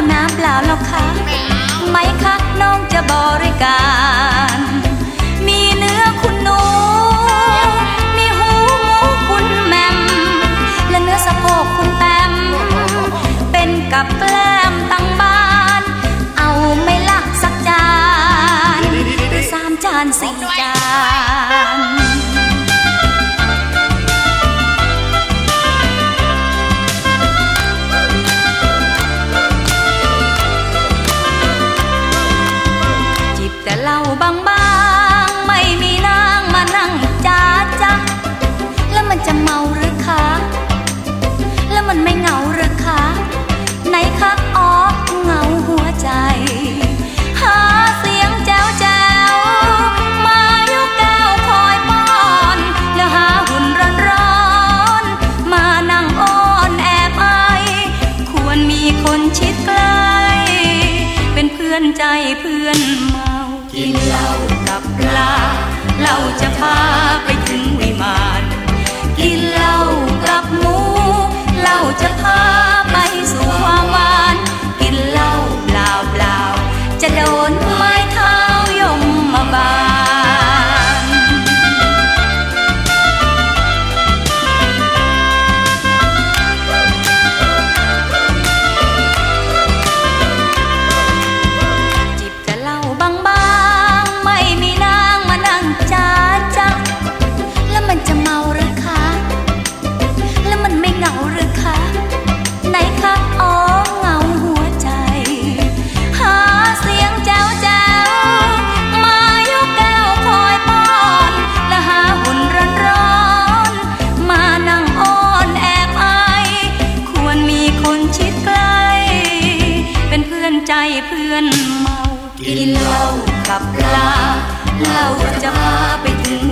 หรือเอาน้ำเปล่าหรอกคะไม่คะน้องจะบริการ มีเนื้อคุณหนู มีหูหมูคุณแมม และเนื้อสะโพกคุณแปม เป็นกับแกล้มตั้งบ้าน เอาไม่ละสักจานหรือสามจานสี่จาน เหล้าบางๆไม่มีนางมานั่งจ้าจ้ะแล้วมันจะเมาหรือคะแล้วมันไม่เหงาหรือคะไหนคะอ๋อเหงาหัวใจหาเสียงแจวแจวมายกแก้วคอยป้อนแล้วหาหุ่นร้อนร้อนมานั่งอ้อนแอบไอควรมีคนชิดใกล้เป็นเพื่อนใจเพื่อนมา กินเหล้ากับปลาเราจะพาไป ใจเพื่อนเมา กินเหล้ากับลาเหล้าจะพาไปถึง